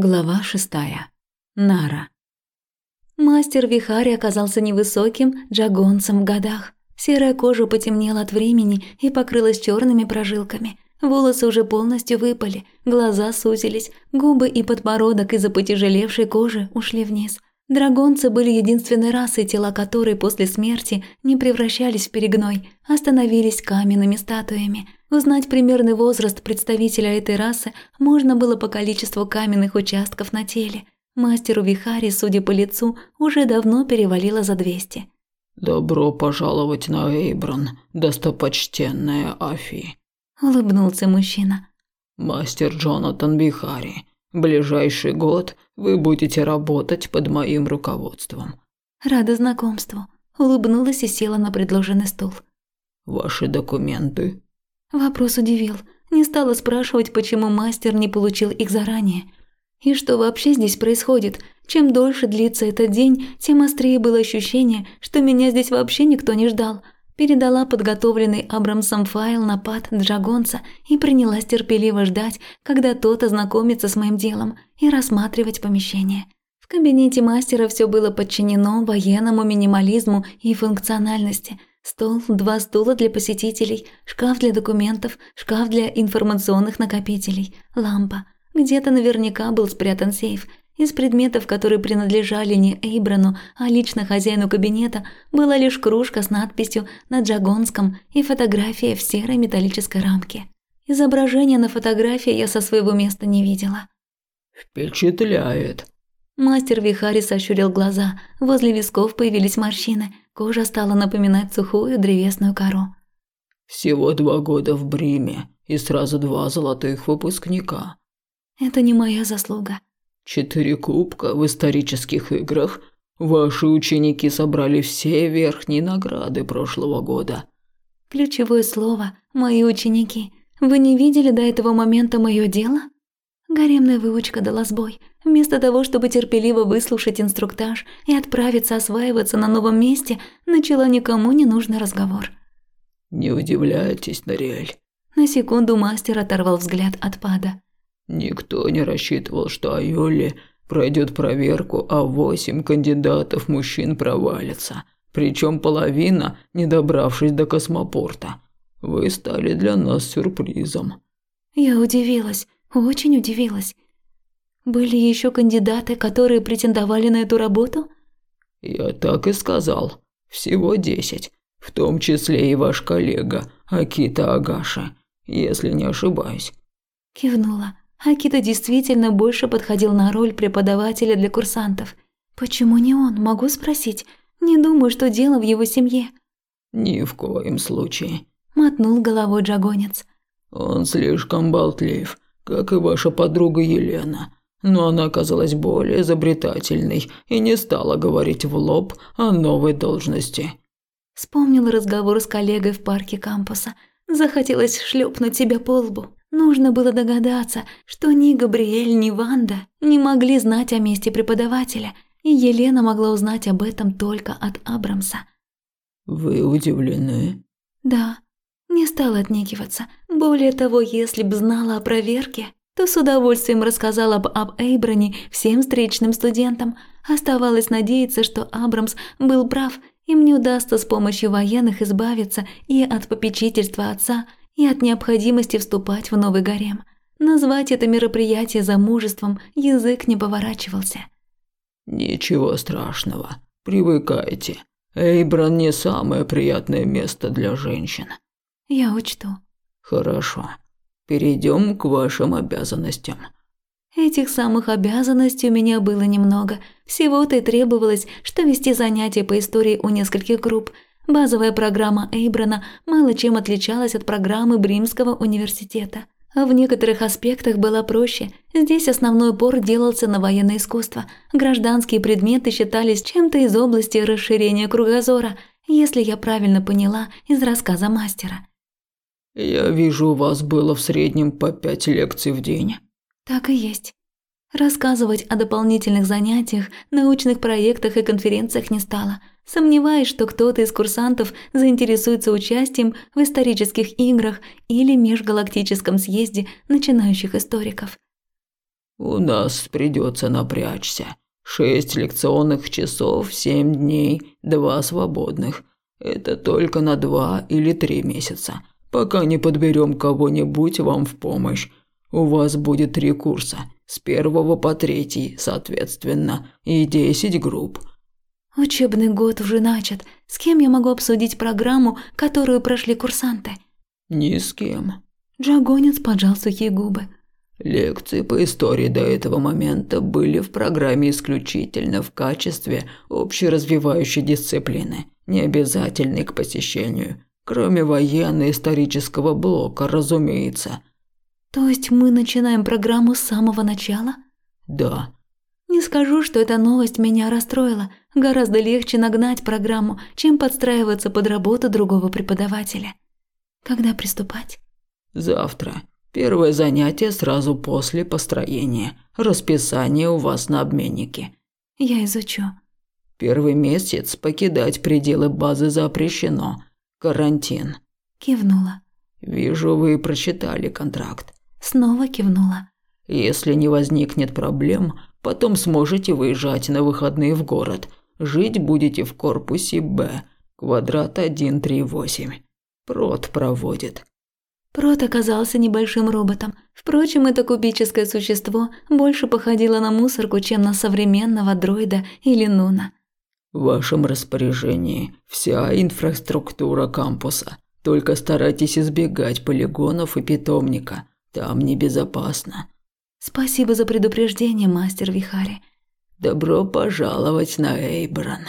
Глава шестая. Нара. Мастер Вихари оказался невысоким джагонцем в годах. Серая кожа потемнела от времени и покрылась черными прожилками. Волосы уже полностью выпали, глаза сузились, губы и подбородок из-за потяжелевшей кожи ушли вниз. Драгонцы были единственной расой, тела которой после смерти не превращались в перегной, а становились каменными статуями – Узнать примерный возраст представителя этой расы можно было по количеству каменных участков на теле. Мастеру Вихари, судя по лицу, уже давно перевалило за 200. «Добро пожаловать на Эйбран, достопочтенная Афи», – улыбнулся мужчина. «Мастер Джонатан Вихари, ближайший год вы будете работать под моим руководством». «Рада знакомству», – улыбнулась и села на предложенный стул. «Ваши документы?» Вопрос удивил. Не стала спрашивать, почему мастер не получил их заранее. И что вообще здесь происходит? Чем дольше длится этот день, тем острее было ощущение, что меня здесь вообще никто не ждал. Передала подготовленный Абрамсом файл на пад Джагонца и принялась терпеливо ждать, когда тот ознакомится с моим делом и рассматривать помещение. В кабинете мастера все было подчинено военному минимализму и функциональности – Стол, два стула для посетителей, шкаф для документов, шкаф для информационных накопителей, лампа. Где-то наверняка был спрятан сейф. Из предметов, которые принадлежали не Эйбрану, а лично хозяину кабинета, была лишь кружка с надписью на джагонском и фотография в серой металлической рамке. Изображения на фотографии я со своего места не видела. «Впечатляет», Мастер Вихари сощурил глаза, возле висков появились морщины, кожа стала напоминать сухую древесную кору. «Всего два года в Бриме и сразу два золотых выпускника». «Это не моя заслуга». «Четыре кубка в исторических играх. Ваши ученики собрали все верхние награды прошлого года». «Ключевое слово – мои ученики. Вы не видели до этого момента мое дело?» Гаремная выучка дала сбой. Вместо того, чтобы терпеливо выслушать инструктаж и отправиться осваиваться на новом месте, начала никому не нужный разговор. «Не удивляйтесь, Нориэль». На секунду мастер оторвал взгляд от пада. «Никто не рассчитывал, что Айоли пройдет проверку, а восемь кандидатов мужчин провалятся, причем половина, не добравшись до космопорта. Вы стали для нас сюрпризом». Я удивилась. Очень удивилась. Были еще кандидаты, которые претендовали на эту работу? Я так и сказал. Всего десять. В том числе и ваш коллега Акита Агаши, если не ошибаюсь. Кивнула. Акита действительно больше подходил на роль преподавателя для курсантов. Почему не он, могу спросить? Не думаю, что дело в его семье. Ни в коем случае. Мотнул головой Джагонец. Он слишком болтлив как и ваша подруга Елена. Но она оказалась более изобретательной и не стала говорить в лоб о новой должности. Вспомнил разговор с коллегой в парке кампуса. Захотелось шлепнуть себя по лбу. Нужно было догадаться, что ни Габриэль, ни Ванда не могли знать о месте преподавателя, и Елена могла узнать об этом только от Абрамса. «Вы удивлены?» «Да», не стала отнекиваться. Более того, если б знала о проверке, то с удовольствием рассказала бы об Эйброне всем встречным студентам. Оставалось надеяться, что Абрамс был прав, и мне удастся с помощью военных избавиться и от попечительства отца, и от необходимости вступать в новый гарем. Назвать это мероприятие замужеством язык не поворачивался. «Ничего страшного. Привыкайте. Эйбран не самое приятное место для женщин», я учту. Хорошо. Перейдем к вашим обязанностям. Этих самых обязанностей у меня было немного. Всего-то и требовалось, что вести занятия по истории у нескольких групп. Базовая программа Эйбрана мало чем отличалась от программы Бримского университета. В некоторых аспектах была проще. Здесь основной упор делался на военное искусство. Гражданские предметы считались чем-то из области расширения кругозора, если я правильно поняла из рассказа мастера. «Я вижу, у вас было в среднем по пять лекций в день». «Так и есть». Рассказывать о дополнительных занятиях, научных проектах и конференциях не стала, сомневаясь, что кто-то из курсантов заинтересуется участием в исторических играх или межгалактическом съезде начинающих историков. У нас придется напрячься. Шесть лекционных часов, семь дней, два свободных. Это только на два или три месяца, пока не подберем кого-нибудь вам в помощь. У вас будет три курса, с первого по третий, соответственно, и десять групп. Учебный год уже начат. С кем я могу обсудить программу, которую прошли курсанты? Ни с кем. Джагонец поджал сухие губы. Лекции по истории до этого момента были в программе исключительно в качестве общеразвивающей дисциплины, не обязательной к посещению, кроме военно-исторического блока, разумеется. То есть мы начинаем программу с самого начала? Да. Не скажу, что эта новость меня расстроила. Гораздо легче нагнать программу, чем подстраиваться под работу другого преподавателя. Когда приступать? Завтра. Первое занятие сразу после построения. Расписание у вас на обменнике. Я изучу. Первый месяц покидать пределы базы запрещено. Карантин. Кивнула. Вижу, вы прочитали контракт. Снова кивнула. Если не возникнет проблем, потом сможете выезжать на выходные в город. Жить будете в корпусе Б, квадрат 138. Прот проводит. Прот оказался небольшим роботом. Впрочем, это кубическое существо больше походило на мусорку, чем на современного дроида или нуна. В вашем распоряжении вся инфраструктура кампуса. Только старайтесь избегать полигонов и питомника. Там небезопасно. Спасибо за предупреждение, мастер Вихари. Добро пожаловать на Эйбран.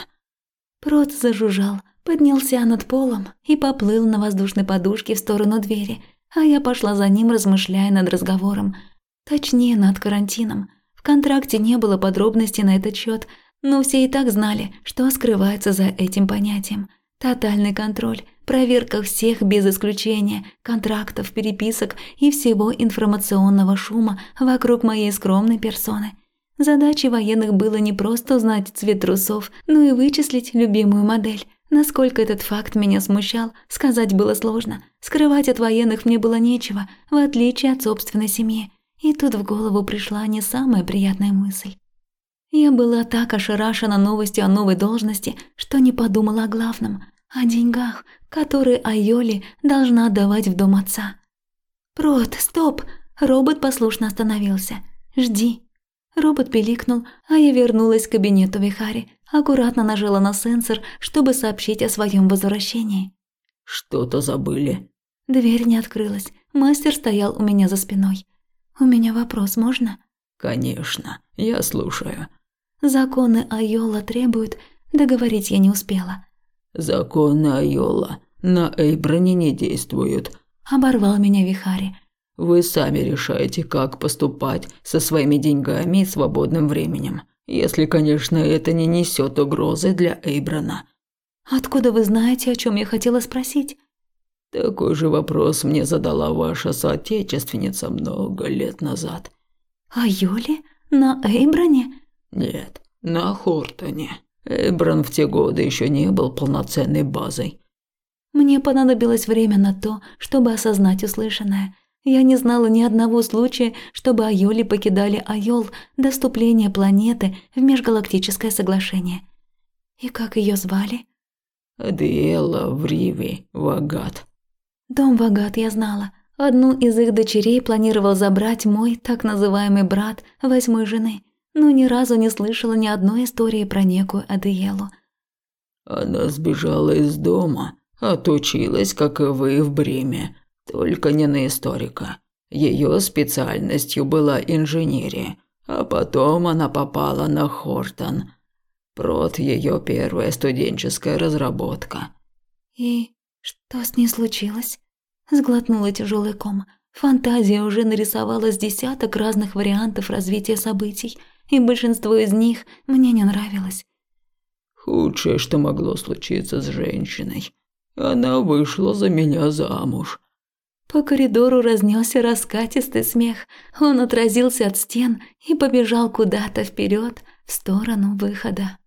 Прот зажужжал, поднялся над полом и поплыл на воздушной подушке в сторону двери – а я пошла за ним, размышляя над разговором. Точнее, над карантином. В контракте не было подробностей на этот счет, но все и так знали, что скрывается за этим понятием. Тотальный контроль, проверка всех без исключения, контрактов, переписок и всего информационного шума вокруг моей скромной персоны. Задачей военных было не просто узнать цвет трусов, но и вычислить любимую модель – Насколько этот факт меня смущал, сказать было сложно. Скрывать от военных мне было нечего, в отличие от собственной семьи. И тут в голову пришла не самая приятная мысль. Я была так ошарашена новостью о новой должности, что не подумала о главном – о деньгах, которые Айоли должна отдавать в дом отца. «Прот, стоп!» Робот послушно остановился. «Жди». Робот пиликнул, а я вернулась к кабинету Вихари, аккуратно нажала на сенсор, чтобы сообщить о своем возвращении. «Что-то забыли?» Дверь не открылась. Мастер стоял у меня за спиной. «У меня вопрос, можно?» «Конечно, я слушаю». «Законы Айола требуют...» Договорить я не успела. «Законы Айола на Эйброне не действуют», – оборвал меня Вихари. «Вы сами решаете, как поступать со своими деньгами и свободным временем если, конечно, это не несет угрозы для Эйбрана. Откуда вы знаете, о чем я хотела спросить? Такой же вопрос мне задала ваша соотечественница много лет назад. А Юли? На Эйбране? Нет, на Хортоне. Эйбран в те годы еще не был полноценной базой. Мне понадобилось время на то, чтобы осознать услышанное – я не знала ни одного случая, чтобы Айоли покидали Айол до вступления планеты в межгалактическое соглашение. И как ее звали? Адиэла Вриви Вагат. Дом Вагат я знала. Одну из их дочерей планировал забрать мой так называемый брат восьмой жены, но ни разу не слышала ни одной истории про некую Адиэлу. Она сбежала из дома, отучилась, как и вы, в Бреме, только не на историка. Ее специальностью была инженерия, а потом она попала на Хортон. Прот ее первая студенческая разработка. И что с ней случилось? Сглотнула тяжелый ком. Фантазия уже нарисовала с десяток разных вариантов развития событий, и большинство из них мне не нравилось. Худшее, что могло случиться с женщиной. Она вышла за меня замуж. По коридору разнесся раскатистый смех. Он отразился от стен и побежал куда-то вперед в сторону выхода.